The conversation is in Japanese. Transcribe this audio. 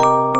you